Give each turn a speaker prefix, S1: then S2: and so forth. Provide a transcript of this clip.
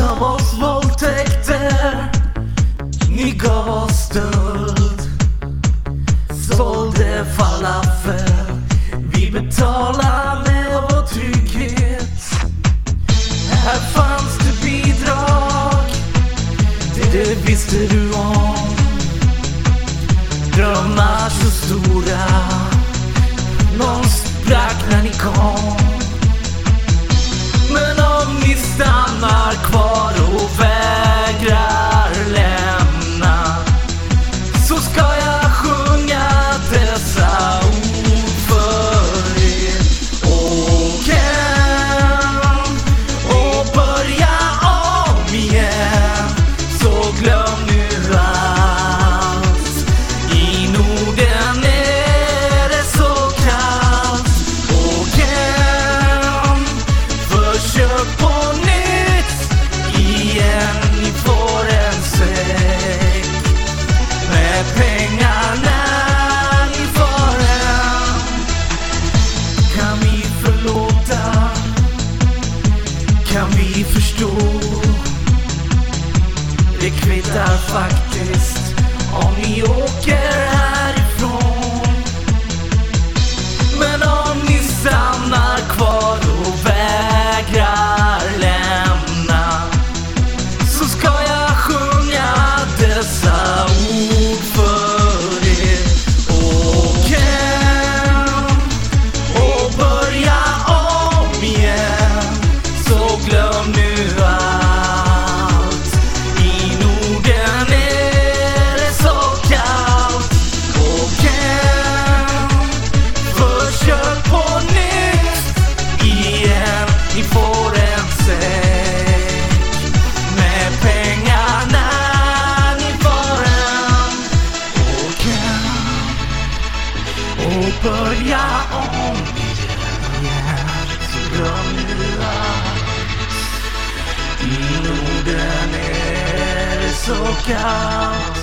S1: gav oss våldtäkter, ni gav oss stöld. Sålde falafel, vi betalade med vår trygghet. Här fanns det bidrag, det visste du om. Drömmar så stora förstod. Det kvittar faktiskt och börja om igen. Så glöm nu allt. I Norden är det så kallt.